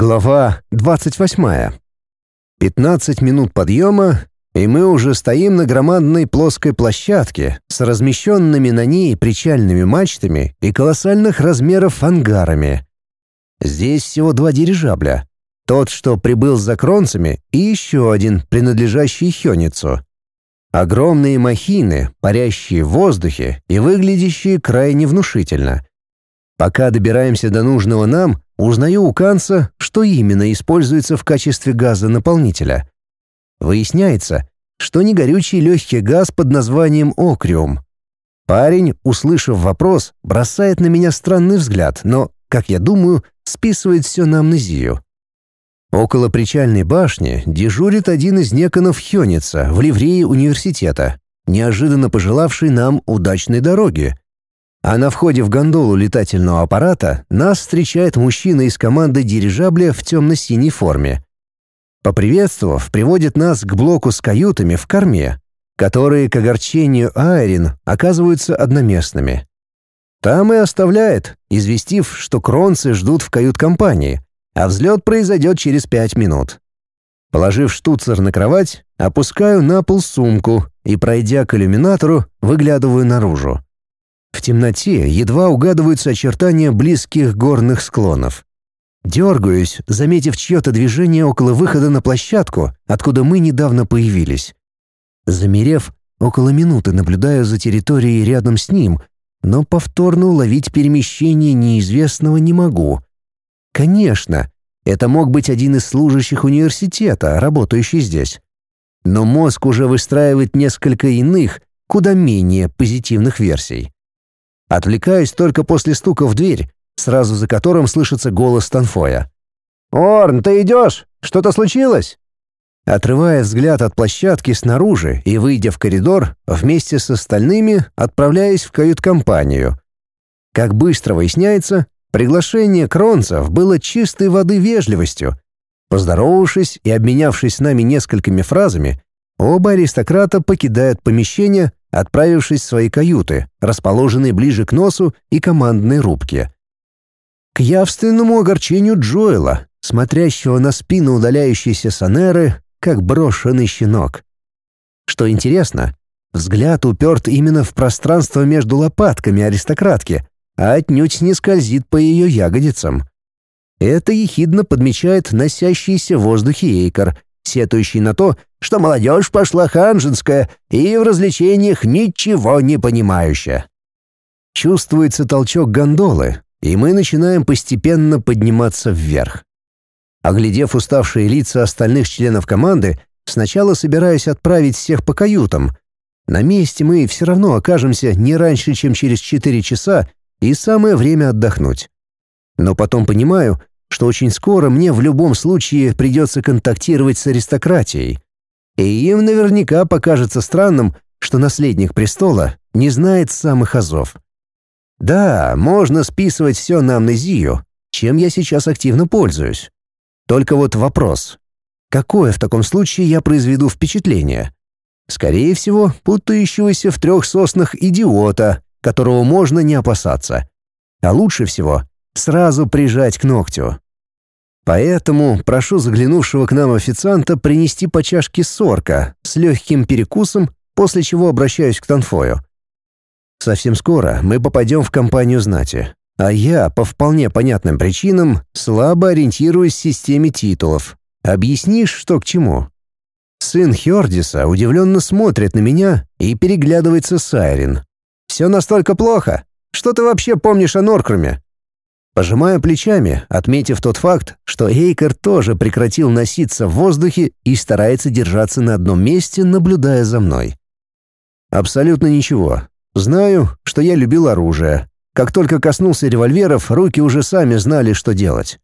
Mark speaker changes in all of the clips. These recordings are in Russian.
Speaker 1: Глава 28. 15 минут подъема, и мы уже стоим на громадной плоской площадке с размещенными на ней причальными мачтами и колоссальных размеров ангарами. Здесь всего два дирижабля. Тот, что прибыл за кронцами, и еще один, принадлежащий Хёницу. Огромные махины, парящие в воздухе и выглядящие крайне внушительно. Пока добираемся до нужного нам, Узнаю у Канца, что именно используется в качестве газа-наполнителя. Выясняется, что не горючий легкий газ под названием окриум. Парень, услышав вопрос, бросает на меня странный взгляд, но, как я думаю, списывает все на амнезию. Около причальной башни дежурит один из неконов Хёница в ливрее университета, неожиданно пожелавший нам удачной дороги. А на входе в гондолу летательного аппарата нас встречает мужчина из команды дирижабля в темно-синей форме. Поприветствовав, приводит нас к блоку с каютами в корме, которые, к огорчению Айрин, оказываются одноместными. Там и оставляет, известив, что кронцы ждут в кают-компании, а взлет произойдет через пять минут. Положив штуцер на кровать, опускаю на пол сумку и, пройдя к иллюминатору, выглядываю наружу. В темноте едва угадываются очертания близких горных склонов. Дергаюсь, заметив чье-то движение около выхода на площадку, откуда мы недавно появились. Замерев, около минуты наблюдаю за территорией рядом с ним, но повторно уловить перемещение неизвестного не могу. Конечно, это мог быть один из служащих университета, работающий здесь. Но мозг уже выстраивает несколько иных, куда менее позитивных версий. Отвлекаюсь только после стука в дверь, сразу за которым слышится голос Танфоя. «Орн, ты идешь? Что-то случилось?» Отрывая взгляд от площадки снаружи и выйдя в коридор, вместе с остальными отправляюсь в кают-компанию. Как быстро выясняется, приглашение кронцев было чистой воды вежливостью. Поздоровавшись и обменявшись с нами несколькими фразами, оба аристократа покидают помещение, отправившись в свои каюты, расположенные ближе к носу и командной рубке. К явственному огорчению Джоэла, смотрящего на спину удаляющейся Санеры, как брошенный щенок. Что интересно, взгляд уперт именно в пространство между лопатками аристократки, а отнюдь не скользит по ее ягодицам. Это ехидно подмечает носящийся в воздухе Эйкор, сетующий на то, что молодежь пошла ханжинская и в развлечениях ничего не понимающая. Чувствуется толчок гондолы, и мы начинаем постепенно подниматься вверх. Оглядев уставшие лица остальных членов команды, сначала собираюсь отправить всех по каютам. На месте мы все равно окажемся не раньше, чем через 4 часа, и самое время отдохнуть. Но потом понимаю, что очень скоро мне в любом случае придется контактировать с аристократией. И им наверняка покажется странным, что наследник престола не знает самых азов. Да, можно списывать все на амнезию, чем я сейчас активно пользуюсь. Только вот вопрос. Какое в таком случае я произведу впечатление? Скорее всего, путающегося в трех соснах идиота, которого можно не опасаться. А лучше всего сразу прижать к ногтю. Поэтому прошу заглянувшего к нам официанта принести по чашке сорка с легким перекусом, после чего обращаюсь к Танфою. Совсем скоро мы попадем в компанию знати, а я, по вполне понятным причинам, слабо ориентируюсь в системе титулов. Объяснишь, что к чему? Сын Хёрдиса удивленно смотрит на меня и переглядывается с Айрин. «Все настолько плохо? Что ты вообще помнишь о Норкруме?» Пожимаю плечами, отметив тот факт, что Эйкер тоже прекратил носиться в воздухе и старается держаться на одном месте, наблюдая за мной. Абсолютно ничего. Знаю, что я любил оружие. Как только коснулся револьверов, руки уже сами знали, что делать.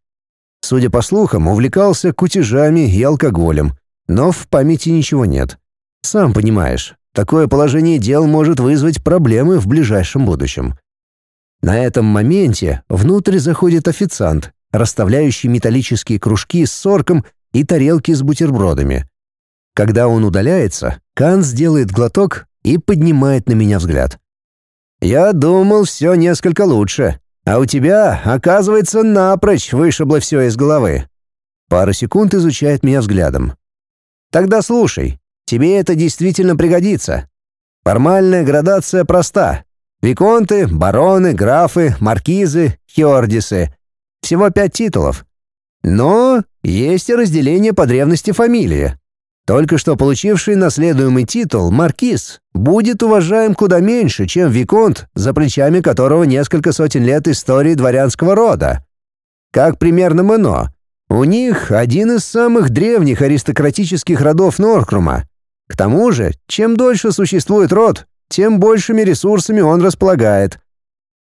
Speaker 1: Судя по слухам, увлекался кутежами и алкоголем, но в памяти ничего нет. Сам понимаешь, такое положение дел может вызвать проблемы в ближайшем будущем. На этом моменте внутрь заходит официант, расставляющий металлические кружки с сорком и тарелки с бутербродами. Когда он удаляется, Канс делает глоток и поднимает на меня взгляд. «Я думал, все несколько лучше, а у тебя, оказывается, напрочь вышибло все из головы. Пару секунд изучает меня взглядом. Тогда слушай, тебе это действительно пригодится. Формальная градация проста. Виконты, бароны, графы, маркизы, хиордисы. Всего пять титулов. Но есть и разделение по древности фамилии. Только что получивший наследуемый титул маркиз будет уважаем куда меньше, чем виконт, за плечами которого несколько сотен лет истории дворянского рода. Как примерно Мэно. У них один из самых древних аристократических родов Норкрума. К тому же, чем дольше существует род, тем большими ресурсами он располагает.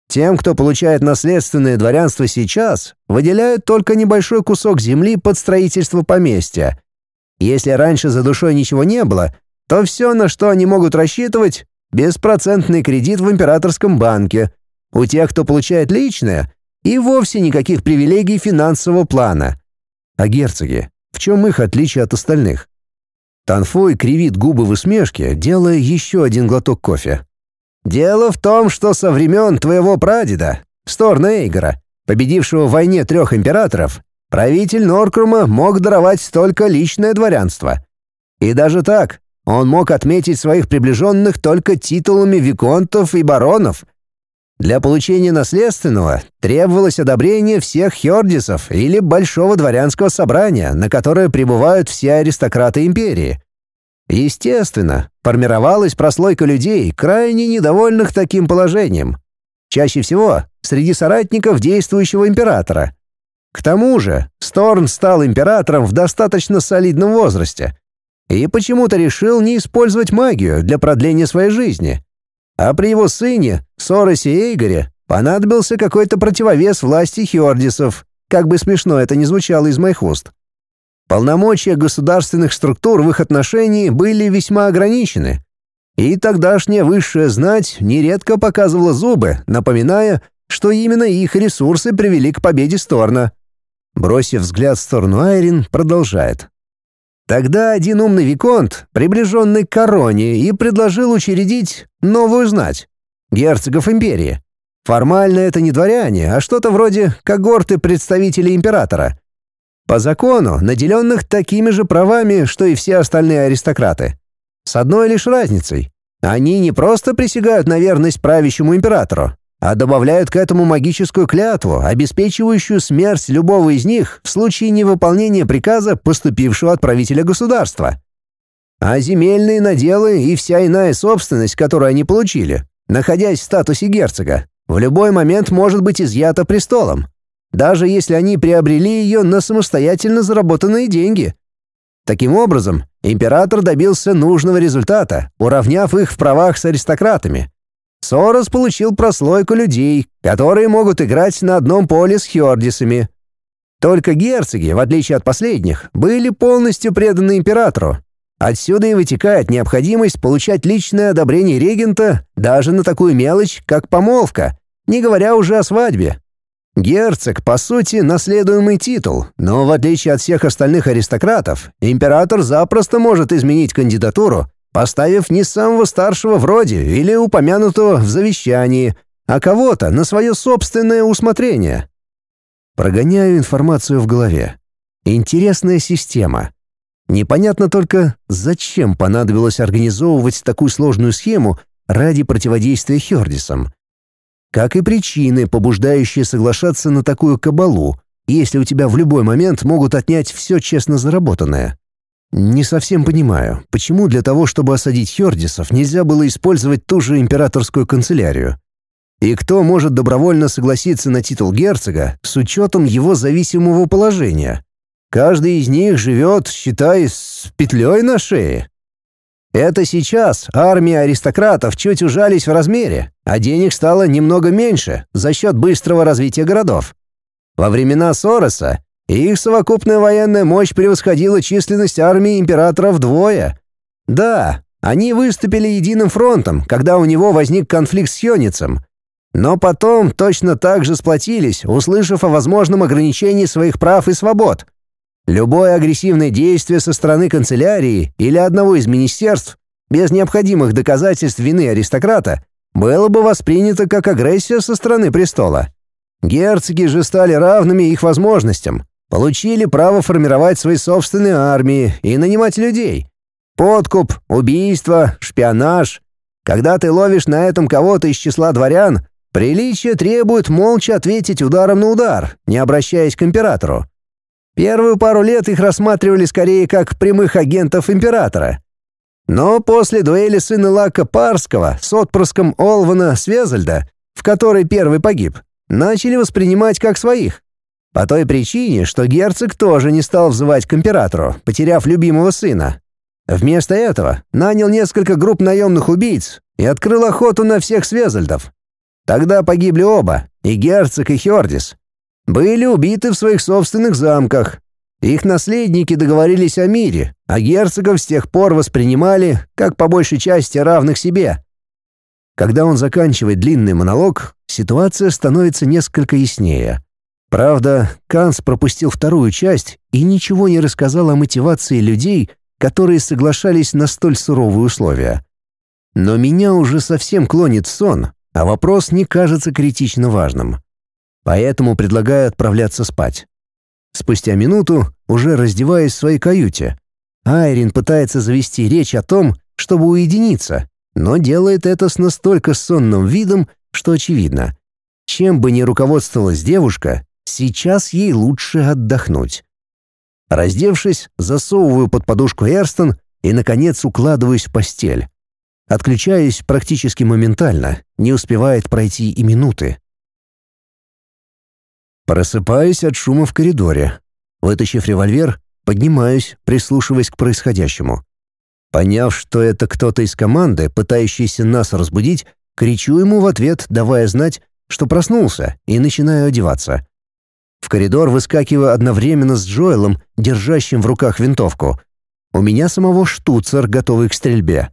Speaker 1: Тем, кто получает наследственное дворянство сейчас, выделяют только небольшой кусок земли под строительство поместья – если раньше за душой ничего не было, то все, на что они могут рассчитывать, беспроцентный кредит в императорском банке. У тех, кто получает личное, и вовсе никаких привилегий финансового плана. А герцоги, в чем их отличие от остальных? Танфой кривит губы в усмешке, делая еще один глоток кофе. «Дело в том, что со времен твоего прадеда, Сторна Эйгора, победившего в войне трех императоров, Правитель Норкрума мог даровать только личное дворянство. И даже так, он мог отметить своих приближенных только титулами виконтов и баронов. Для получения наследственного требовалось одобрение всех хердисов или большого дворянского собрания, на которое прибывают все аристократы империи. Естественно, формировалась прослойка людей, крайне недовольных таким положением. Чаще всего среди соратников действующего императора – к тому же Сторн стал императором в достаточно солидном возрасте и почему-то решил не использовать магию для продления своей жизни. А при его сыне, Соросе Эйгоре, понадобился какой-то противовес власти Хьордисов, как бы смешно это ни звучало из моих уст. Полномочия государственных структур в их отношении были весьма ограничены, и тогдашняя высшая знать нередко показывала зубы, напоминая, что именно их ресурсы привели к победе Сторна. Бросив взгляд в сторону Айрин, продолжает. Тогда один умный виконт, приближенный к короне, и предложил учредить новую знать — герцогов империи. Формально это не дворяне, а что-то вроде когорты представителей императора. По закону, наделенных такими же правами, что и все остальные аристократы. С одной лишь разницей. Они не просто присягают на верность правящему императору, а добавляют к этому магическую клятву, обеспечивающую смерть любого из них в случае невыполнения приказа, поступившего от правителя государства. А земельные наделы и вся иная собственность, которую они получили, находясь в статусе герцога, в любой момент может быть изъята престолом, даже если они приобрели ее на самостоятельно заработанные деньги. Таким образом, император добился нужного результата, уравняв их в правах с аристократами – Сорос получил прослойку людей, которые могут играть на одном поле с хьордисами. Только герцоги, в отличие от последних, были полностью преданы императору. Отсюда и вытекает необходимость получать личное одобрение регента даже на такую мелочь, как помолвка, не говоря уже о свадьбе. Герцог, по сути, наследуемый титул, но в отличие от всех остальных аристократов, император запросто может изменить кандидатуру поставив не самого старшего в роде или упомянутого в завещании, а кого-то на свое собственное усмотрение. Прогоняю информацию в голове. Интересная система. Непонятно только, зачем понадобилось организовывать такую сложную схему ради противодействия Хердисам. Как и причины, побуждающие соглашаться на такую кабалу, если у тебя в любой момент могут отнять все честно заработанное. Не совсем понимаю, почему для того, чтобы осадить Хердисов, нельзя было использовать ту же императорскую канцелярию. И кто может добровольно согласиться на титул герцога с учетом его зависимого положения? Каждый из них живет, считай, с петлей на шее. Это сейчас армии аристократов чуть ужались в размере, а денег стало немного меньше за счет быстрого развития городов. Во времена Сороса их совокупная военная мощь превосходила численность армии императора вдвое. Да, они выступили единым фронтом, когда у него возник конфликт с Хёницем. Но потом точно так же сплотились, услышав о возможном ограничении своих прав и свобод. Любое агрессивное действие со стороны канцелярии или одного из министерств без необходимых доказательств вины аристократа было бы воспринято как агрессия со стороны престола. Герцоги же стали равными их возможностям, получили право формировать свои собственные армии и нанимать людей. Подкуп, убийство, шпионаж. Когда ты ловишь на этом кого-то из числа дворян, приличие требует молча ответить ударом на удар, не обращаясь к императору. Первую пару лет их рассматривали скорее как прямых агентов императора. Но после дуэли сына Лака Парского с отпрыском Олвана Свезальда, в которой первый погиб, начали воспринимать как своих. По той причине, что герцог тоже не стал взывать к императору, потеряв любимого сына. Вместо этого нанял несколько групп наемных убийц и открыл охоту на всех Свезальдов. Тогда погибли оба, и герцог, и Хердис. Были убиты в своих собственных замках. Их наследники договорились о мире, а герцогов с тех пор воспринимали как по большей части равных себе. Когда он заканчивает длинный монолог, ситуация становится несколько яснее. Правда, Канс пропустил вторую часть и ничего не рассказал о мотивации людей, которые соглашались на столь суровые условия. Но меня уже совсем клонит сон, а вопрос не кажется критично важным. Поэтому предлагаю отправляться спать. Спустя минуту, уже раздеваясь в своей каюте, Айрин пытается завести речь о том, чтобы уединиться, но делает это с настолько сонным видом, что очевидно. Чем бы ни руководствовалась девушка, сейчас ей лучше отдохнуть. Раздевшись, засовываю под подушку Эрстон и, наконец, укладываюсь в постель. Отключаюсь практически моментально, не успевает пройти и минуты. Просыпаюсь от шума в коридоре. Вытащив револьвер, поднимаюсь, прислушиваясь к происходящему. Поняв, что это кто-то из команды, пытающийся нас разбудить, кричу ему в ответ, давая знать, что проснулся, и начинаю одеваться. В коридор выскакиваю одновременно с Джоэлом, держащим в руках винтовку. У меня самого штуцер, готовый к стрельбе.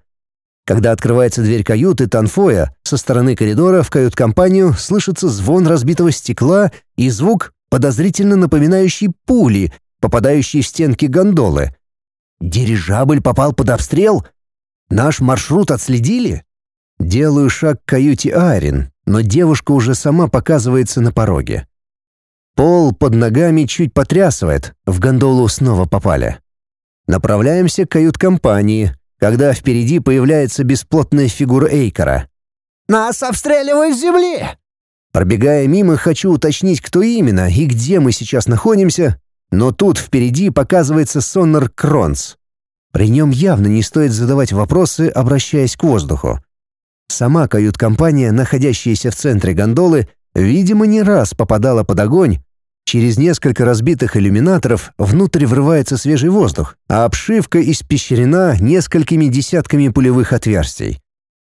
Speaker 1: Когда открывается дверь каюты Танфоя, со стороны коридора в кают-компанию слышится звон разбитого стекла и звук, подозрительно напоминающий пули, попадающие в стенки гондолы. Дирижабль попал под обстрел? Наш маршрут отследили? Делаю шаг к каюте Айрин, но девушка уже сама показывается на пороге. Пол под ногами чуть потрясывает, в гондолу снова попали. Направляемся к кают-компании, когда впереди появляется бесплотная фигура Эйкора. «Нас обстреливают с земли!» Пробегая мимо, хочу уточнить, кто именно и где мы сейчас находимся, но тут впереди показывается соннер Кронс. При нем явно не стоит задавать вопросы, обращаясь к воздуху. Сама кают-компания, находящаяся в центре гондолы, видимо, не раз попадала под огонь. Через несколько разбитых иллюминаторов внутрь врывается свежий воздух, а обшивка испещрена несколькими десятками пулевых отверстий.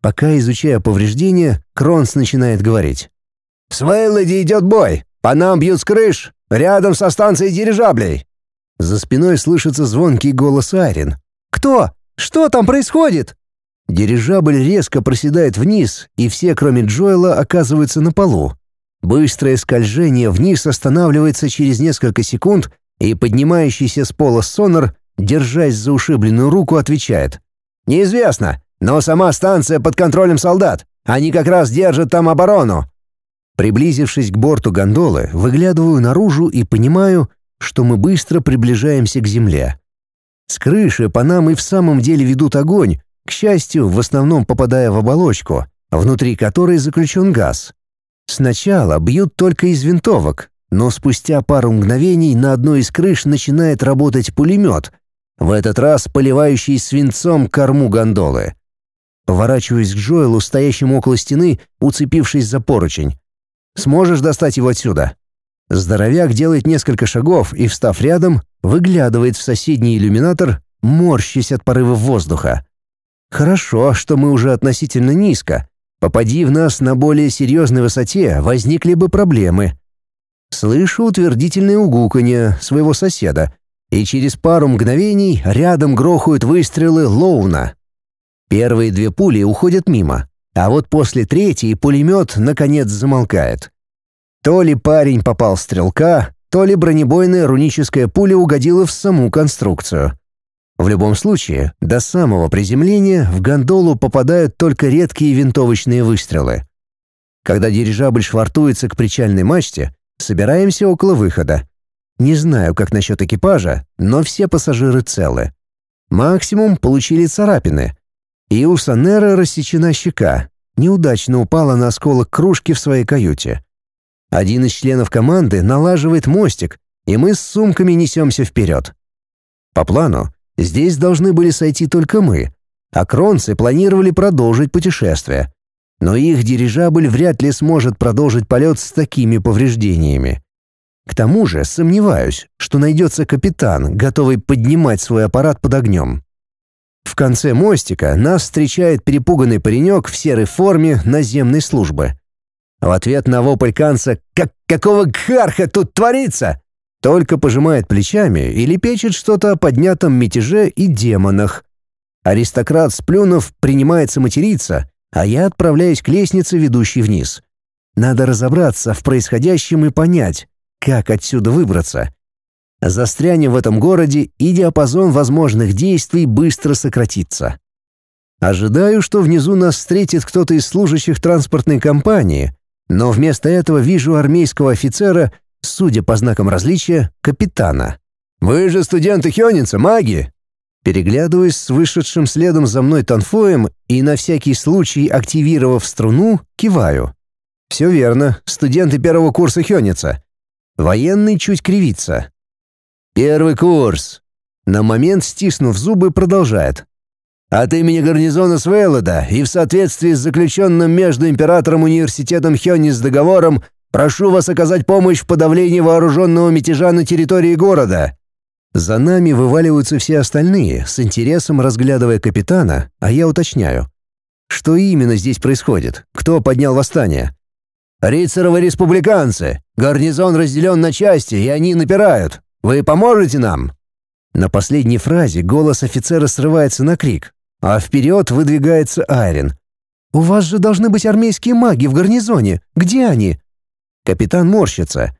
Speaker 1: Пока изучая повреждения, Кронс начинает говорить. «С Вейлоди идет бой! По нам бьют с крыш! Рядом со станцией дирижаблей!» За спиной слышится звонкий голос Айрин. «Кто? Что там происходит?» Дирижабль резко проседает вниз, и все, кроме Джоэла, оказываются на полу. Быстрое скольжение вниз останавливается через несколько секунд, и поднимающийся с пола сонор, держась за ушибленную руку, отвечает. «Неизвестно, но сама станция под контролем солдат. Они как раз держат там оборону». Приблизившись к борту гондолы, выглядываю наружу и понимаю, что мы быстро приближаемся к земле. С крыши по нам и в самом деле ведут огонь, к счастью, в основном попадая в оболочку, внутри которой заключен газ. Сначала бьют только из винтовок, но спустя пару мгновений на одной из крыш начинает работать пулемет, в этот раз поливающий свинцом корму гондолы. Поворачиваюсь к Джоэлу, стоящему около стены, уцепившись за поручень. «Сможешь достать его отсюда?» Здоровяк делает несколько шагов и, встав рядом, выглядывает в соседний иллюминатор, морщась от порыва воздуха. «Хорошо, что мы уже относительно низко, Попади в нас на более серьезной высоте, возникли бы проблемы. Слышу утвердительное угуканье своего соседа, и через пару мгновений рядом грохают выстрелы Лоуна. Первые две пули уходят мимо, а вот после третьей пулемет наконец замолкает. То ли парень попал в стрелка, то ли бронебойная руническая пуля угодила в саму конструкцию. В любом случае, до самого приземления в гондолу попадают только редкие винтовочные выстрелы. Когда дирижабль швартуется к причальной мачте, собираемся около выхода. Не знаю, как насчет экипажа, но все пассажиры целы. Максимум получили царапины. И у Санера рассечена щека. Неудачно упала на осколок кружки в своей каюте. Один из членов команды налаживает мостик, и мы с сумками несемся вперед. По плану, здесь должны были сойти только мы, а кронцы планировали продолжить путешествие. Но их дирижабль вряд ли сможет продолжить полет с такими повреждениями. К тому же сомневаюсь, что найдется капитан, готовый поднимать свой аппарат под огнем. В конце мостика нас встречает перепуганный паренек в серой форме наземной службы. В ответ на вопль Канца «Как какого гхарха тут творится?» Только пожимает плечами и лепечет что-то о поднятом мятеже и демонах. Аристократ, сплюнув, принимается материться, а я отправляюсь к лестнице, ведущей вниз. Надо разобраться в происходящем и понять, как отсюда выбраться. Застрянем в этом городе, и диапазон возможных действий быстро сократится. Ожидаю, что внизу нас встретит кто-то из служащих транспортной компании, но вместо этого вижу армейского офицера, судя по знакам различия, капитана. «Вы же студенты Хёница, маги!» Переглядываясь с вышедшим следом за мной Танфоем и на всякий случай активировав струну, киваю. «Все верно, студенты первого курса Хёница. Военный чуть кривится. «Первый курс!» На момент, стиснув зубы, продолжает. От имени гарнизона Свейлода и в соответствии с заключенным между Императором Университетом Хёнис договором прошу вас оказать помощь в подавлении вооруженного мятежа на территории города». За нами вываливаются все остальные, с интересом разглядывая капитана, а я уточняю. Что именно здесь происходит? Кто поднял восстание? «Рицаровы республиканцы. Гарнизон разделен на части, и они напирают. Вы поможете нам?» На последней фразе голос офицера срывается на крик, а вперед выдвигается Айрин. «У вас же должны быть армейские маги в гарнизоне. Где они?» Капитан морщится.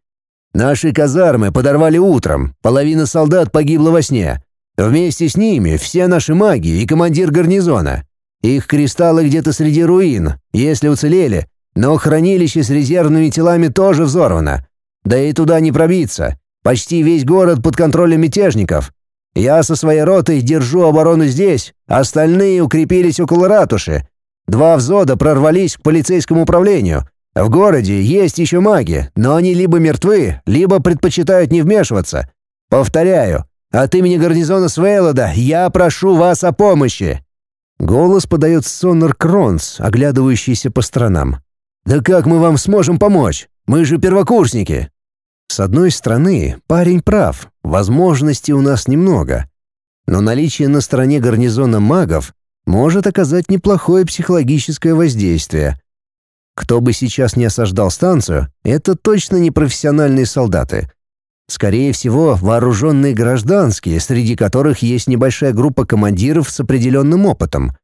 Speaker 1: «Наши казармы подорвали утром. Половина солдат погибла во сне. Вместе с ними все наши маги и командир гарнизона. Их кристаллы где-то среди руин. Если уцелели, но хранилище с резервными телами тоже взорвано. Да и туда не пробиться. Почти весь город под контролем мятежников. Я со своей ротой держу оборону здесь, остальные укрепились около ратуши. Два взвода прорвались к полицейскому управлению. В городе есть еще маги, но они либо мертвы, либо предпочитают не вмешиваться. Повторяю, от имени гарнизона Свейлода я прошу вас о помощи». Голос подает Соннер Кронс, оглядывающийся по сторонам. «Да как мы вам сможем помочь? Мы же первокурсники!» С одной стороны, парень прав, возможностей у нас немного. Но наличие на стороне гарнизона магов может оказать неплохое психологическое воздействие. Кто бы сейчас не осаждал станцию, это точно не профессиональные солдаты. Скорее всего, вооруженные гражданские, среди которых есть небольшая группа командиров с определенным опытом.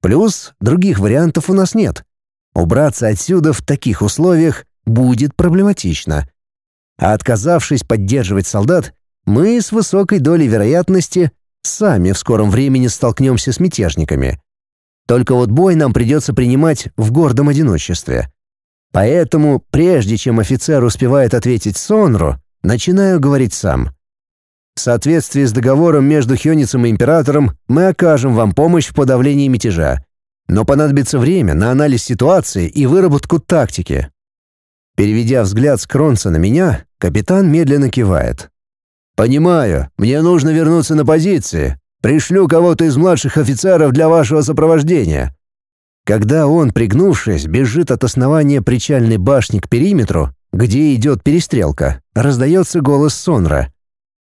Speaker 1: Плюс других вариантов у нас нет. Убраться отсюда в таких условиях будет проблематично. А отказавшись поддерживать солдат, мы с высокой долей вероятности сами в скором времени столкнемся с мятежниками. Только вот бой нам придется принимать в гордом одиночестве. Поэтому, прежде чем офицер успевает ответить Сонру, начинаю говорить сам. В соответствии с договором между Хёницем и Императором мы окажем вам помощь в подавлении мятежа, но понадобится время на анализ ситуации и выработку тактики. Переведя взгляд с Кронца на меня, капитан медленно кивает. «Понимаю, мне нужно вернуться на позиции. Пришлю кого-то из младших офицеров для вашего сопровождения». Когда он, пригнувшись, бежит от основания причальной башни к периметру, где идет перестрелка, раздается голос Сонра.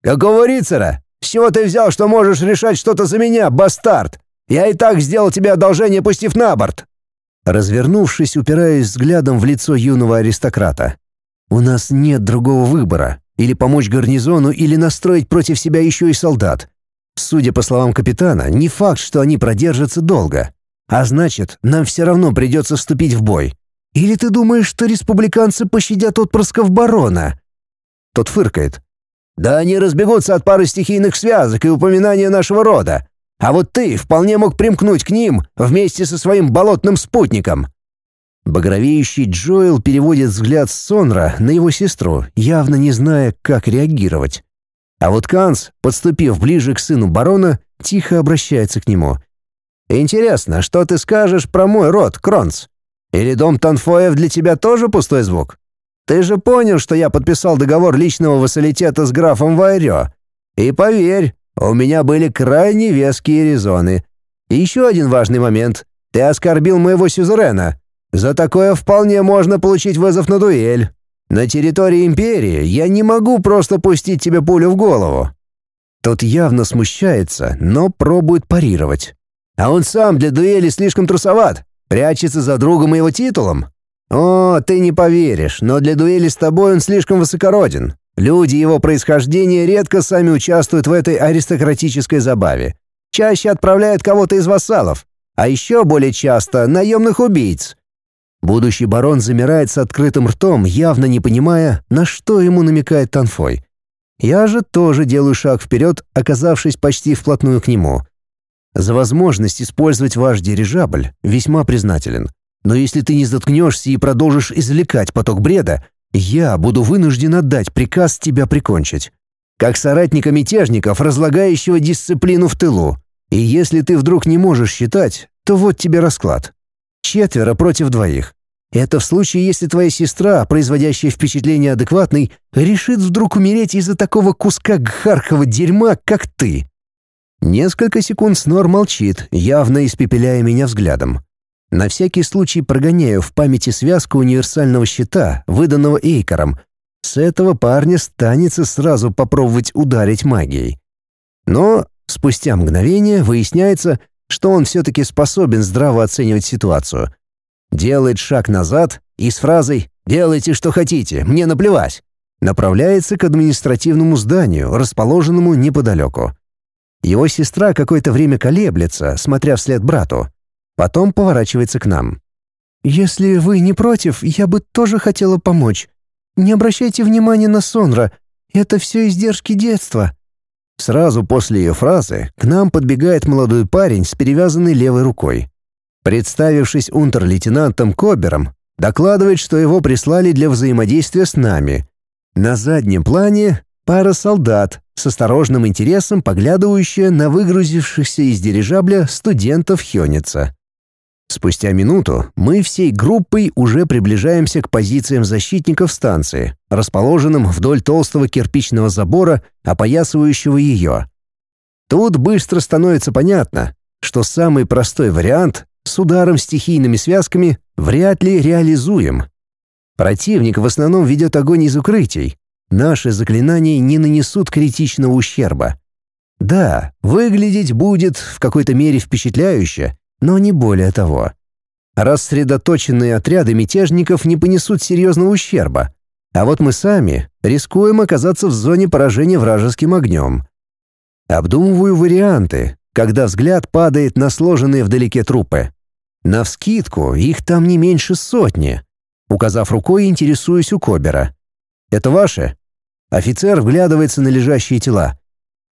Speaker 1: «Какого рицара? С чего ты взял, что можешь решать что-то за меня, бастард? Я и так сделал тебе одолжение, пустив на борт!» Развернувшись, упираясь взглядом в лицо юного аристократа. «У нас нет другого выбора. Или помочь гарнизону, или настроить против себя еще и солдат. Судя по словам капитана, не факт, что они продержатся долго. А значит, нам все равно придется вступить в бой. Или ты думаешь, что республиканцы пощадят отпрысков барона?» Тот фыркает. «Да они разбегутся от пары стихийных связок и упоминания нашего рода. А вот ты вполне мог примкнуть к ним вместе со своим болотным спутником. Багровеющий Джоэл переводит взгляд Сонра на его сестру, явно не зная, как реагировать. А вот Канс, подступив ближе к сыну барона, тихо обращается к нему. «Интересно, что ты скажешь про мой род, Кронц? Или дом Танфоев для тебя тоже пустой звук? Ты же понял, что я подписал договор личного вассалитета с графом Вайрё. И поверь, у меня были крайне веские резоны. И еще один важный момент. Ты оскорбил моего сюзерена. За такое вполне можно получить вызов на дуэль. На территории Империи я не могу просто пустить тебе пулю в голову». Тот явно смущается, но пробует парировать. А он сам для дуэли слишком трусоват. Прячется за другом и его титулом. О, ты не поверишь, но для дуэли с тобой он слишком высокороден. Люди его происхождения редко сами участвуют в этой аристократической забаве. Чаще отправляют кого-то из вассалов, а еще более часто наемных убийц. Будущий барон замирает с открытым ртом, явно не понимая, на что ему намекает Танфой. Я же тоже делаю шаг вперед, оказавшись почти вплотную к нему. За возможность использовать ваш дирижабль весьма признателен. Но если ты не заткнешься и продолжишь извлекать поток бреда, я буду вынужден отдать приказ тебя прикончить. Как соратника мятежников, разлагающего дисциплину в тылу. И если ты вдруг не можешь считать, то вот тебе расклад. Четверо против двоих. Это в случае, если твоя сестра, производящая впечатление адекватной, решит вдруг умереть из-за такого куска гхархова дерьма, как ты. Несколько секунд Снор молчит, явно испепеляя меня взглядом. На всякий случай прогоняю в памяти связку универсального щита, выданного Эйкором. С этого парня станется сразу попробовать ударить магией. Но спустя мгновение выясняется, что он все-таки способен здраво оценивать ситуацию. Делает шаг назад и с фразой «Делайте, что хотите, мне наплевать» направляется к административному зданию, расположенному неподалеку. Его сестра какое-то время колеблется, смотря вслед брату. Потом поворачивается к нам. «Если вы не против, я бы тоже хотела помочь. Не обращайте внимания на Сонра. Это все издержки детства». Сразу после ее фразы к нам подбегает молодой парень с перевязанной левой рукой. Представившись унтер-лейтенантом Кобером, докладывает, что его прислали для взаимодействия с нами. На заднем плане пара солдат, с осторожным интересом поглядывающая на выгрузившихся из дирижабля студентов Хёница. Спустя минуту мы всей группой уже приближаемся к позициям защитников станции, расположенным вдоль толстого кирпичного забора, опоясывающего ее. Тут быстро становится понятно, что самый простой вариант с ударом стихийными связками вряд ли реализуем. Противник в основном ведет огонь из укрытий. Наши заклинания не нанесут критичного ущерба. Да, выглядеть будет в какой-то мере впечатляюще, но не более того. Рассредоточенные отряды мятежников не понесут серьезного ущерба, а вот мы сами рискуем оказаться в зоне поражения вражеским огнем. Обдумываю варианты, когда взгляд падает на сложенные вдалеке трупы. Навскидку их там не меньше сотни. Указав рукой, интересуюсь у Кобера. «Это ваши?» Офицер вглядывается на лежащие тела.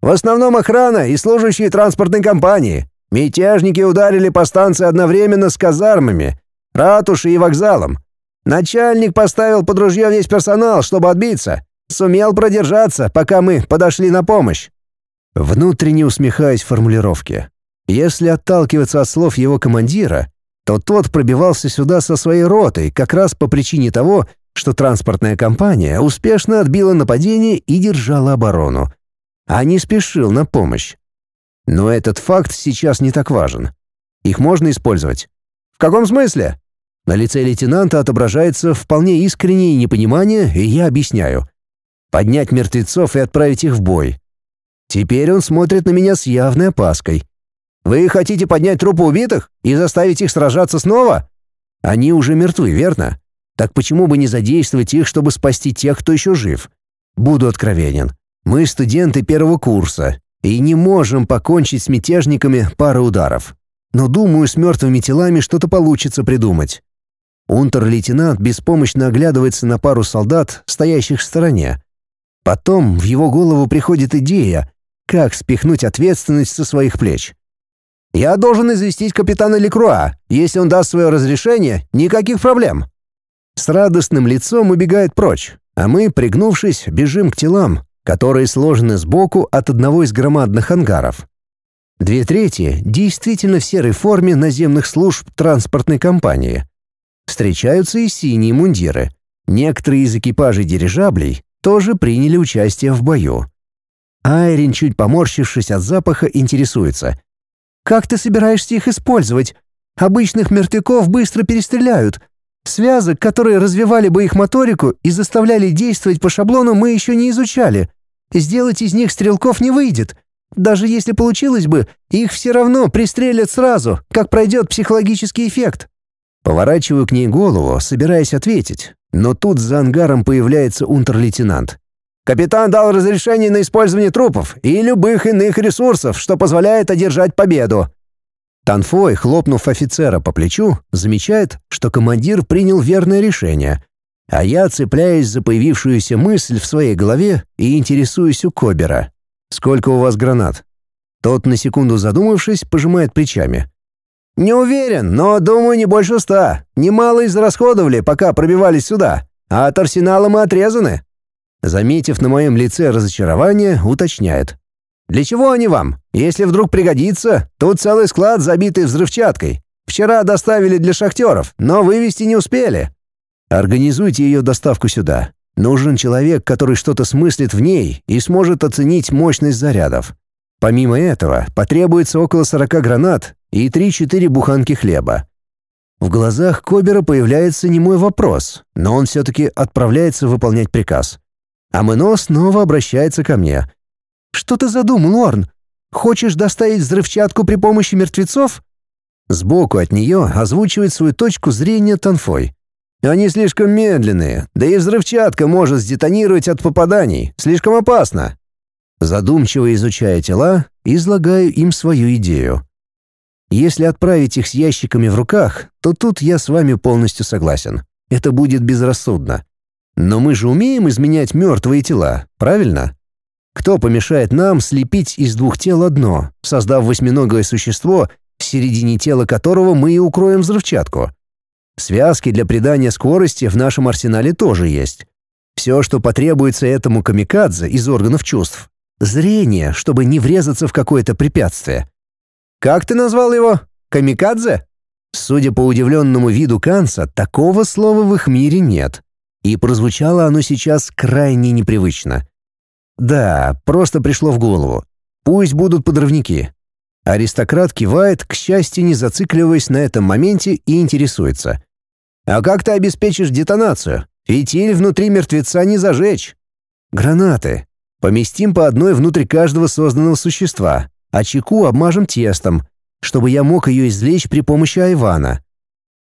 Speaker 1: «В основном охрана и служащие транспортной компании. Мятежники ударили по станции одновременно с казармами, ратушей и вокзалом. Начальник поставил под ружье весь персонал, чтобы отбиться. Сумел продержаться, пока мы подошли на помощь. Внутренне усмехаясь формулировке. Если отталкиваться от слов его командира, то тот пробивался сюда со своей ротой как раз по причине того, что транспортная компания успешно отбила нападение и держала оборону, а не спешил на помощь. Но этот факт сейчас не так важен. Их можно использовать. В каком смысле? На лице лейтенанта отображается вполне искреннее непонимание, и я объясняю. Поднять мертвецов и отправить их в бой. Теперь он смотрит на меня с явной опаской. Вы хотите поднять трупы убитых и заставить их сражаться снова? Они уже мертвы, верно? Так почему бы не задействовать их, чтобы спасти тех, кто еще жив? Буду откровенен. Мы студенты первого курса, и не можем покончить с мятежниками пары ударов. Но думаю, с мертвыми телами что-то получится придумать. Унтер-лейтенант беспомощно оглядывается на пару солдат, стоящих в стороне. Потом в его голову приходит идея, как спихнуть ответственность со своих плеч. Я должен известить капитана Лекруа. Если он даст свое разрешение, никаких проблем». С радостным лицом убегает прочь, а мы, пригнувшись, бежим к телам, которые сложены сбоку от одного из громадных ангаров. Две трети действительно в серой форме наземных служб транспортной компании. Встречаются и синие мундиры. Некоторые из экипажей дирижаблей тоже приняли участие в бою. Айрин, чуть поморщившись от запаха, интересуется. «Как ты собираешься их использовать? Обычных мертвяков быстро перестреляют. Связок, которые развивали бы их моторику и заставляли действовать по шаблону, мы еще не изучали. Сделать из них стрелков не выйдет. Даже если получилось бы, их все равно пристрелят сразу, как пройдет психологический эффект. Поворачиваю к ней голову, собираясь ответить, но тут за ангаром появляется унтер-лейтенант. «Капитан дал разрешение на использование трупов и любых иных ресурсов, что позволяет одержать победу». Танфой, хлопнув офицера по плечу, замечает, что командир принял верное решение, а я цепляюсь за появившуюся мысль в своей голове и интересуюсь у Кобера. «Сколько у вас гранат?» Тот, на секунду задумавшись, пожимает плечами. «Не уверен, но, думаю, не больше ста. Немало израсходовали, пока пробивались сюда. А от арсенала мы отрезаны». Заметив на моем лице разочарование, уточняет. «Для чего они вам? Если вдруг пригодится, тут целый склад, забитый взрывчаткой. Вчера доставили для шахтеров, но вывести не успели. Организуйте ее доставку сюда. Нужен человек, который что-то смыслит в ней и сможет оценить мощность зарядов. Помимо этого, потребуется около 40 гранат и 3-4 буханки хлеба. В глазах Кобера появляется немой вопрос, но он все-таки отправляется выполнять приказ. А Мэно снова обращается ко мне. «Что ты задумал, Орн? Хочешь доставить взрывчатку при помощи мертвецов?» Сбоку от нее озвучивает свою точку зрения Танфой. Они слишком медленные, да и взрывчатка может сдетонировать от попаданий. Слишком опасно. Задумчиво изучая тела, излагаю им свою идею. Если отправить их с ящиками в руках, то тут я с вами полностью согласен. Это будет безрассудно. Но мы же умеем изменять мертвые тела, правильно? Кто помешает нам слепить из двух тел одно, создав восьминогое существо, в середине тела которого мы и укроем взрывчатку? Связки для придания скорости в нашем арсенале тоже есть. Все, что потребуется этому камикадзе из органов чувств. Зрение, чтобы не врезаться в какое-то препятствие. Как ты назвал его? Камикадзе? Судя по удивленному виду Канца, такого слова в их мире нет. И прозвучало оно сейчас крайне непривычно. Да, просто пришло в голову. Пусть будут подрывники. Аристократ кивает, к счастью, не зацикливаясь на этом моменте и интересуется. А как ты обеспечишь детонацию? Фитиль внутри мертвеца не зажечь. Гранаты. Поместим по одной внутрь каждого созданного существа, а чеку обмажем тестом, чтобы я мог ее извлечь при помощи Айвана.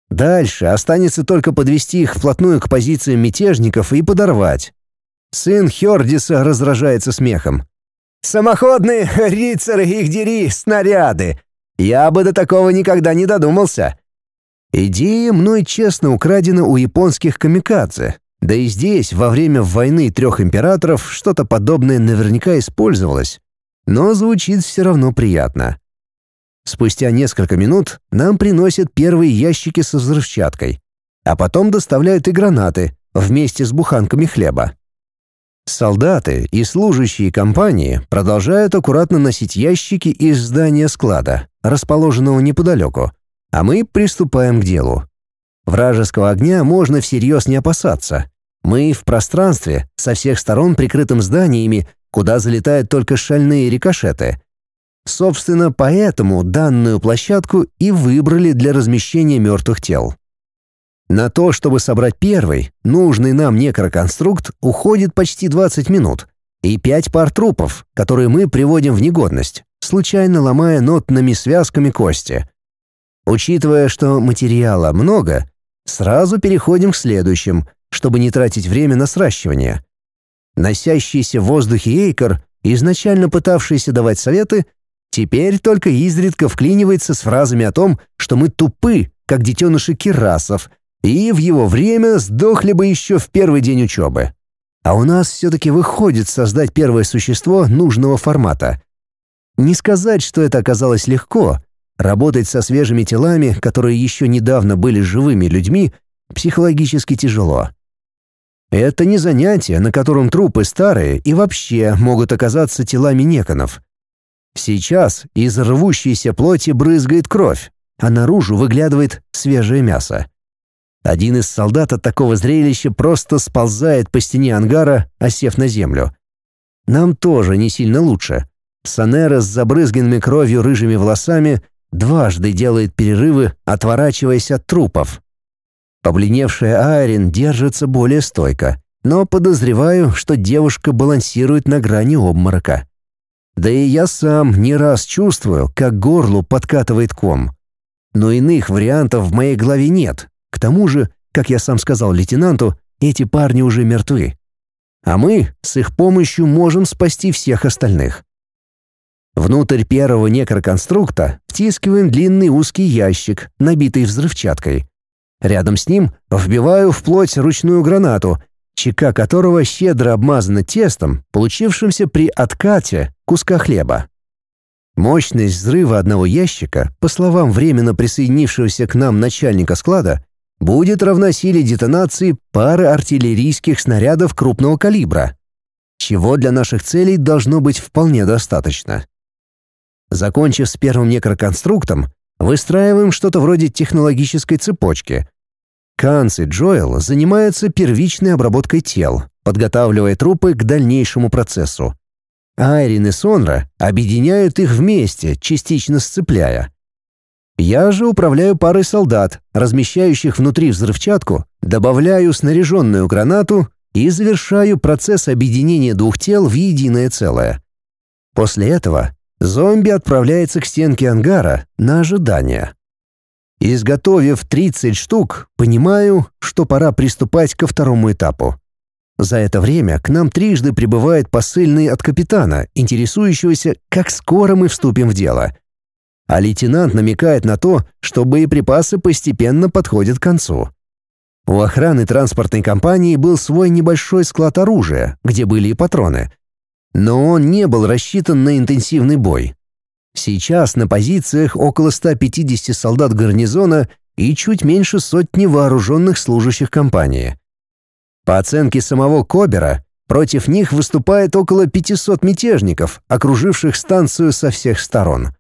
Speaker 1: Дальше останется только подвести их вплотную к позициям мятежников и подорвать. Сын Хердиса раздражается смехом. «Самоходные рицары их дери, снаряды! Я бы до такого никогда не додумался. Идея мной честно украдена у японских камикадзе. Да и здесь, во время войны трех императоров, что-то подобное наверняка использовалось. Но звучит все равно приятно. Спустя несколько минут нам приносят первые ящики со взрывчаткой, а потом доставляют и гранаты вместе с буханками хлеба. Солдаты и служащие компании продолжают аккуратно носить ящики из здания склада, расположенного неподалеку, а мы приступаем к делу. Вражеского огня можно всерьез не опасаться. Мы в пространстве, со всех сторон прикрытым зданиями, куда залетают только шальные рикошеты. Собственно, поэтому данную площадку и выбрали для размещения мертвых тел. На то, чтобы собрать первый, нужный нам некроконструкт, уходит почти 20 минут, и пять пар трупов, которые мы приводим в негодность, случайно ломая нотными связками кости — Учитывая, что материала много, сразу переходим к следующим, чтобы не тратить время на сращивание. Носящийся в воздухе Эйкер, изначально пытавшийся давать советы, теперь только изредка вклинивается с фразами о том, что мы тупы, как детеныши Кирасов, и в его время сдохли бы еще в первый день учебы. А у нас все-таки выходит создать первое существо нужного формата. Не сказать, что это оказалось легко, работать со свежими телами, которые еще недавно были живыми людьми, психологически тяжело. Это не занятие, на котором трупы старые и вообще могут оказаться телами неконов. Сейчас из рвущейся плоти брызгает кровь, а наружу выглядывает свежее мясо. Один из солдат от такого зрелища просто сползает по стене ангара, осев на землю. Нам тоже не сильно лучше. Санера с забрызганными кровью рыжими волосами дважды делает перерывы, отворачиваясь от трупов. Побледневшая Айрин держится более стойко, но подозреваю, что девушка балансирует на грани обморока. Да и я сам не раз чувствую, как горлу подкатывает ком. Но иных вариантов в моей голове нет. К тому же, как я сам сказал лейтенанту, эти парни уже мертвы. А мы с их помощью можем спасти всех остальных. Внутрь первого некроконструкта втискиваем длинный узкий ящик, набитый взрывчаткой. Рядом с ним вбиваю в плоть ручную гранату, чека которого щедро обмазана тестом, получившимся при откате куска хлеба. Мощность взрыва одного ящика, по словам временно присоединившегося к нам начальника склада, будет равна силе детонации пары артиллерийских снарядов крупного калибра, чего для наших целей должно быть вполне достаточно. Закончив с первым некроконструктом, Выстраиваем что-то вроде технологической цепочки. Канц и Джоэл занимаются первичной обработкой тел, подготавливая трупы к дальнейшему процессу. Айрин и Сонра объединяют их вместе, частично сцепляя. Я же управляю парой солдат, размещающих внутри взрывчатку, добавляю снаряженную гранату и завершаю процесс объединения двух тел в единое целое. После этого Зомби отправляется к стенке ангара на ожидание. Изготовив 30 штук, понимаю, что пора приступать ко второму этапу. За это время к нам трижды прибывает посыльный от капитана, интересующегося, как скоро мы вступим в дело. А лейтенант намекает на то, что боеприпасы постепенно подходят к концу. У охраны транспортной компании был свой небольшой склад оружия, где были и патроны — но он не был рассчитан на интенсивный бой. Сейчас на позициях около 150 солдат гарнизона и чуть меньше сотни вооруженных служащих компании. По оценке самого Кобера, против них выступает около 500 мятежников, окруживших станцию со всех сторон.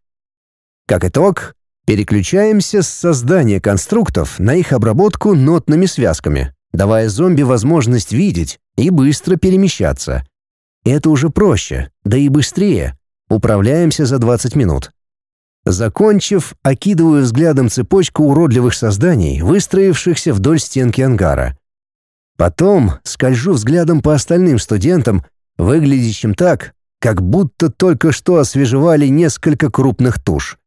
Speaker 1: Как итог, переключаемся с создания конструктов на их обработку нотными связками, давая зомби возможность видеть и быстро перемещаться — это уже проще, да и быстрее. Управляемся за 20 минут. Закончив, окидываю взглядом цепочку уродливых созданий, выстроившихся вдоль стенки ангара. Потом скольжу взглядом по остальным студентам, выглядящим так, как будто только что освежевали несколько крупных туш.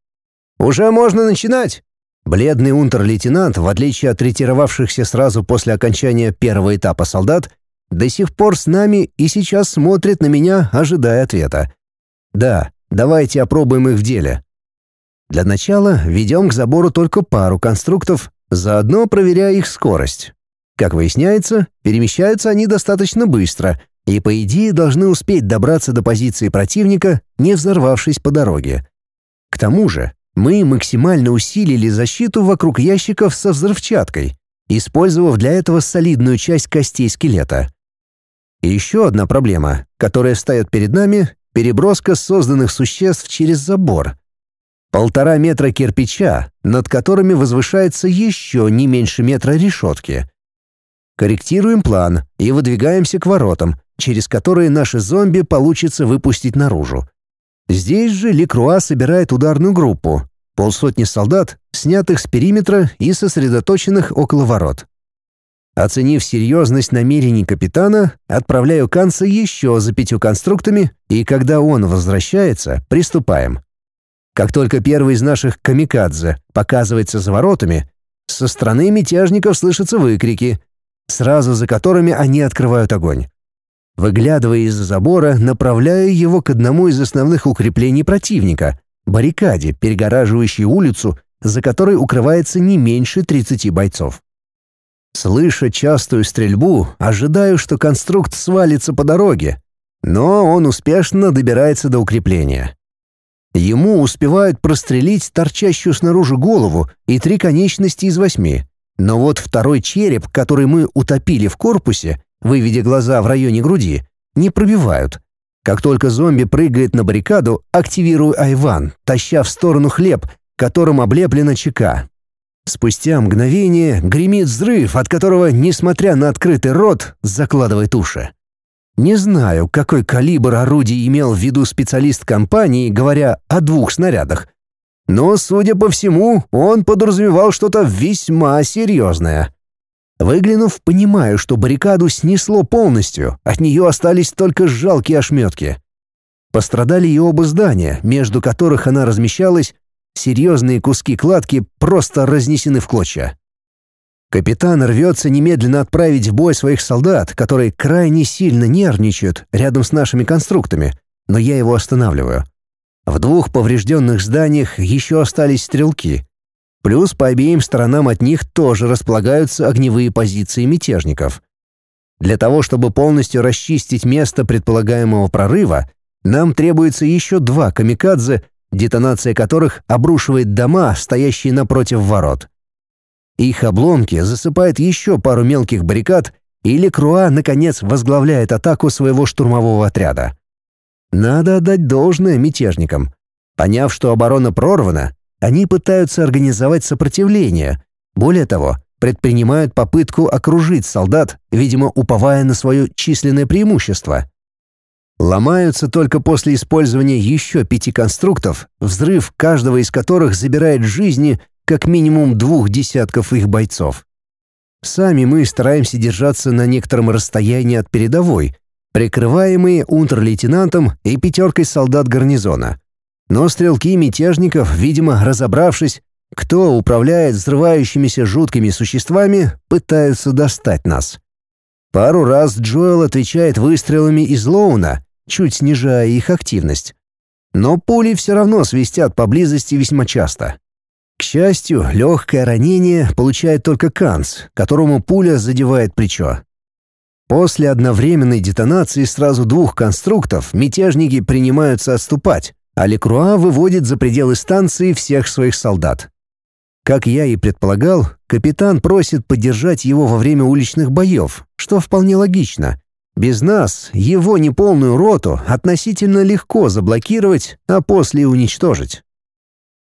Speaker 1: «Уже можно начинать!» Бледный унтер-лейтенант, в отличие от ретировавшихся сразу после окончания первого этапа солдат, до сих пор с нами и сейчас смотрит на меня, ожидая ответа. Да, давайте опробуем их в деле. Для начала ведем к забору только пару конструктов, заодно проверяя их скорость. Как выясняется, перемещаются они достаточно быстро и, по идее, должны успеть добраться до позиции противника, не взорвавшись по дороге. К тому же, мы максимально усилили защиту вокруг ящиков со взрывчаткой, использовав для этого солидную часть костей скелета. И еще одна проблема, которая стоит перед нами — переброска созданных существ через забор. Полтора метра кирпича, над которыми возвышается еще не меньше метра решетки. Корректируем план и выдвигаемся к воротам, через которые наши зомби получится выпустить наружу. Здесь же Ликруа собирает ударную группу, полсотни солдат, снятых с периметра и сосредоточенных около ворот. Оценив серьезность намерений капитана, отправляю Канца еще за пятью конструктами, и когда он возвращается, приступаем. Как только первый из наших камикадзе показывается за воротами, со стороны мятежников слышатся выкрики, сразу за которыми они открывают огонь. Выглядывая из-за забора, направляю его к одному из основных укреплений противника — баррикаде, перегораживающей улицу, за которой укрывается не меньше 30 бойцов. Слыша частую стрельбу, ожидаю, что конструкт свалится по дороге, но он успешно добирается до укрепления. Ему успевают прострелить торчащую снаружи голову и три конечности из восьми. Но вот второй череп, который мы утопили в корпусе, выведя глаза в районе груди, не пробивают. Как только зомби прыгает на баррикаду, активирую Айван, таща в сторону хлеб, которым облеплена чека. Спустя мгновение гремит взрыв, от которого, несмотря на открытый рот, закладывает уши. Не знаю, какой калибр орудий имел в виду специалист компании, говоря о двух снарядах. Но, судя по всему, он подразумевал что-то весьма серьезное. Выглянув, понимаю, что баррикаду снесло полностью, от нее остались только жалкие ошметки. Пострадали и оба здания, между которых она размещалась, серьезные куски кладки просто разнесены в клочья. Капитан рвется немедленно отправить в бой своих солдат, которые крайне сильно нервничают рядом с нашими конструктами, но я его останавливаю. В двух поврежденных зданиях еще остались стрелки. Плюс по обеим сторонам от них тоже располагаются огневые позиции мятежников. Для того, чтобы полностью расчистить место предполагаемого прорыва, нам требуется еще два камикадзе, детонация которых обрушивает дома, стоящие напротив ворот. Их обломки засыпают еще пару мелких баррикад, и Лекруа, наконец, возглавляет атаку своего штурмового отряда. Надо отдать должное мятежникам. Поняв, что оборона прорвана, они пытаются организовать сопротивление. Более того, предпринимают попытку окружить солдат, видимо, уповая на свое численное преимущество. Ломаются только после использования еще пяти конструктов, взрыв каждого из которых забирает жизни как минимум двух десятков их бойцов. Сами мы стараемся держаться на некотором расстоянии от передовой, прикрываемые унтер-лейтенантом и пятеркой солдат гарнизона. Но стрелки мятежников, видимо, разобравшись, кто управляет взрывающимися жуткими существами, пытаются достать нас. Пару раз Джоэл отвечает выстрелами из Лоуна, чуть снижая их активность. Но пули все равно свистят поблизости весьма часто. К счастью, легкое ранение получает только Канц, которому пуля задевает плечо. После одновременной детонации сразу двух конструктов мятежники принимаются отступать, а Лекруа выводит за пределы станции всех своих солдат. Как я и предполагал, капитан просит поддержать его во время уличных боев, что вполне логично. Без нас его неполную роту относительно легко заблокировать, а после уничтожить.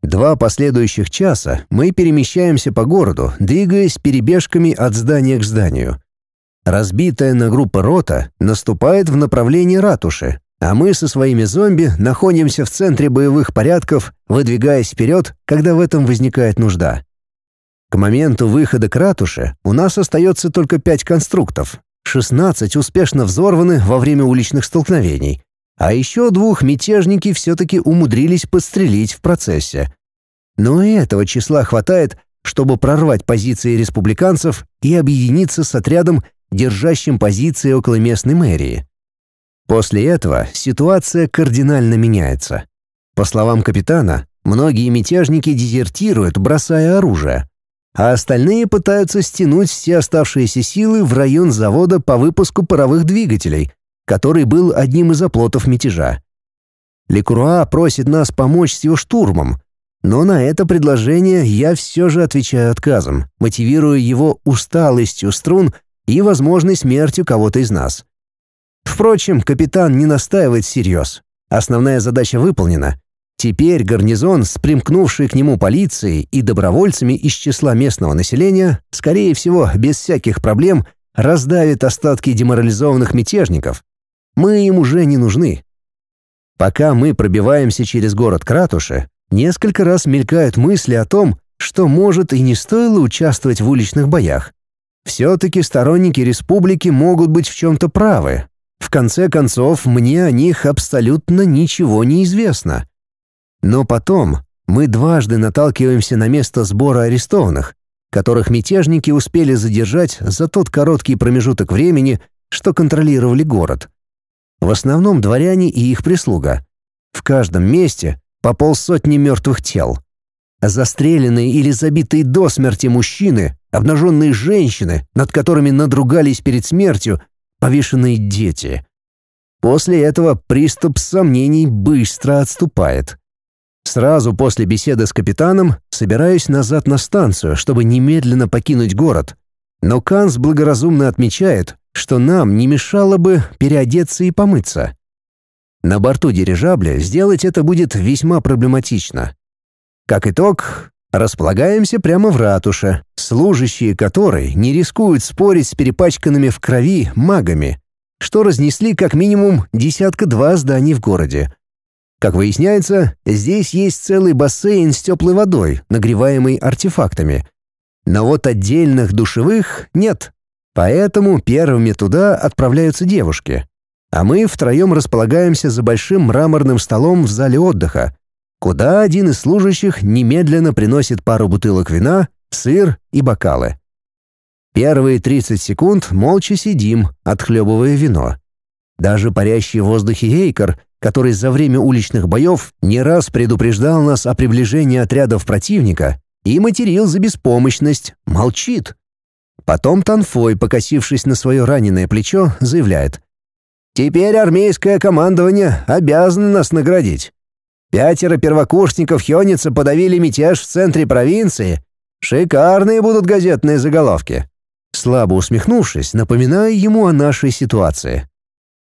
Speaker 1: Два последующих часа мы перемещаемся по городу, двигаясь перебежками от здания к зданию. Разбитая на группы рота наступает в направлении ратуши, а мы со своими зомби находимся в центре боевых порядков, выдвигаясь вперед, когда в этом возникает нужда. К моменту выхода к ратуше у нас остается только пять конструктов. 16 успешно взорваны во время уличных столкновений, а еще двух мятежники все-таки умудрились подстрелить в процессе. Но и этого числа хватает, чтобы прорвать позиции республиканцев и объединиться с отрядом, держащим позиции около местной мэрии. После этого ситуация кардинально меняется. По словам капитана, многие мятежники дезертируют, бросая оружие, а остальные пытаются стянуть все оставшиеся силы в район завода по выпуску паровых двигателей, который был одним из оплотов мятежа. Лекруа просит нас помочь с его штурмом, но на это предложение я все же отвечаю отказом, мотивируя его усталостью струн и возможной смертью кого-то из нас. Впрочем, капитан не настаивает всерьез. Основная задача выполнена. Теперь гарнизон с примкнувшей к нему полицией и добровольцами из числа местного населения, скорее всего, без всяких проблем, раздавит остатки деморализованных мятежников, мы им уже не нужны. Пока мы пробиваемся через город Кратуши, несколько раз мелькают мысли о том, что, может, и не стоило участвовать в уличных боях. Все-таки сторонники республики могут быть в чем-то правы. В конце концов, мне о них абсолютно ничего не известно. Но потом мы дважды наталкиваемся на место сбора арестованных, которых мятежники успели задержать за тот короткий промежуток времени, что контролировали город. В основном дворяне и их прислуга. В каждом месте по полсотни мертвых тел. Застреленные или забитые до смерти мужчины, обнаженные женщины, над которыми надругались перед смертью, повешенные дети. После этого приступ сомнений быстро отступает. Сразу после беседы с капитаном собираюсь назад на станцию, чтобы немедленно покинуть город. Но Канс благоразумно отмечает, что нам не мешало бы переодеться и помыться. На борту дирижабля сделать это будет весьма проблематично. Как итог, располагаемся прямо в ратуше, служащие которой не рискуют спорить с перепачканными в крови магами, что разнесли как минимум десятка-два зданий в городе. Как выясняется, здесь есть целый бассейн с теплой водой, нагреваемый артефактами. Но вот отдельных душевых нет. Поэтому первыми туда отправляются девушки. А мы втроем располагаемся за большим мраморным столом в зале отдыха, куда один из служащих немедленно приносит пару бутылок вина, сыр и бокалы. Первые 30 секунд молча сидим, отхлебывая вино. Даже парящий в воздухе Эйкер который за время уличных боев не раз предупреждал нас о приближении отрядов противника и материл за беспомощность, молчит. Потом Танфой, покосившись на свое раненое плечо, заявляет. «Теперь армейское командование обязано нас наградить. Пятеро первокурсников Хёница подавили мятеж в центре провинции. Шикарные будут газетные заголовки». Слабо усмехнувшись, напоминаю ему о нашей ситуации.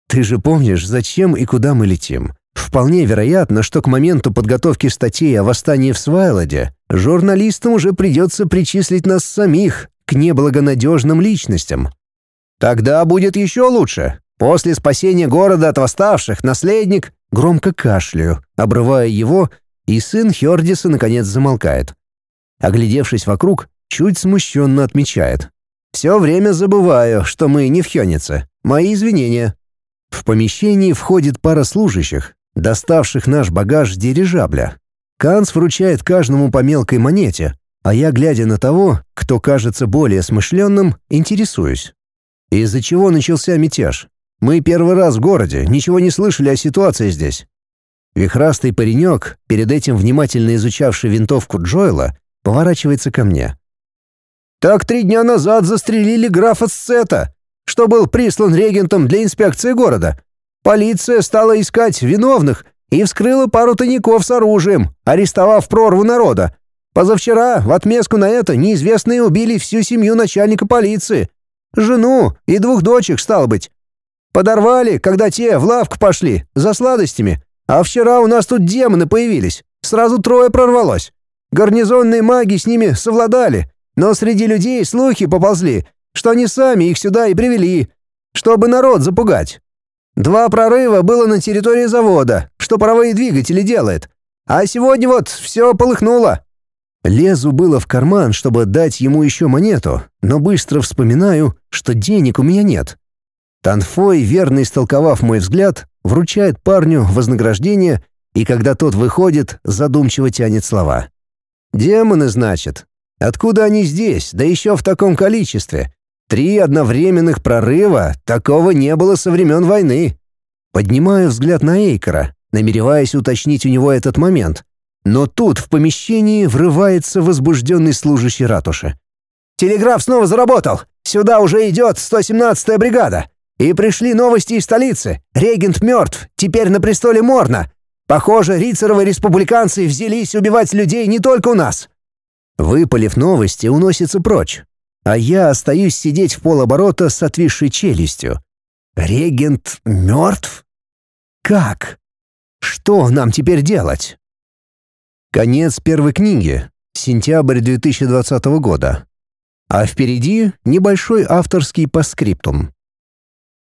Speaker 1: Ты же помнишь, зачем и куда мы летим? Вполне вероятно, что к моменту подготовки статей о восстании в Свайладе журналистам уже придется причислить нас самих к неблагонадежным личностям. Тогда будет еще лучше. После спасения города от восставших наследник громко кашляю, обрывая его, и сын Хердиса наконец замолкает. Оглядевшись вокруг, чуть смущенно отмечает. «Все время забываю, что мы не в Хёнице. Мои извинения». В помещении входит пара служащих, доставших наш багаж с дирижабля. Канц вручает каждому по мелкой монете, а я, глядя на того, кто кажется более смышленным, интересуюсь. Из-за чего начался мятеж? Мы первый раз в городе, ничего не слышали о ситуации здесь. Вихрастый паренек, перед этим внимательно изучавший винтовку Джоэла, поворачивается ко мне. «Так три дня назад застрелили графа Сцета что был прислан регентом для инспекции города. Полиция стала искать виновных и вскрыла пару тайников с оружием, арестовав прорву народа. Позавчера в отместку на это неизвестные убили всю семью начальника полиции. Жену и двух дочек, стало быть. Подорвали, когда те в лавку пошли, за сладостями. А вчера у нас тут демоны появились. Сразу трое прорвалось. Гарнизонные маги с ними совладали, но среди людей слухи поползли, что они сами их сюда и привели, чтобы народ запугать. Два прорыва было на территории завода, что паровые двигатели делает. А сегодня вот все полыхнуло. Лезу было в карман, чтобы дать ему еще монету, но быстро вспоминаю, что денег у меня нет. Танфой, верно истолковав мой взгляд, вручает парню вознаграждение, и когда тот выходит, задумчиво тянет слова. «Демоны, значит. Откуда они здесь, да еще в таком количестве? Три одновременных прорыва, такого не было со времен войны. Поднимаю взгляд на Эйкера, намереваясь уточнить у него этот момент. Но тут в помещении врывается возбужденный служащий ратуши. «Телеграф снова заработал! Сюда уже идет 117-я бригада! И пришли новости из столицы. Регент мертв, теперь на престоле Морна. Похоже, рицаровы республиканцы взялись убивать людей не только у нас». Выпалив новости, уносится прочь, а я остаюсь сидеть в полоборота с отвисшей челюстью. Регент мертв? Как? Что нам теперь делать? Конец первой книги. Сентябрь 2020 года. А впереди небольшой авторский постскриптум.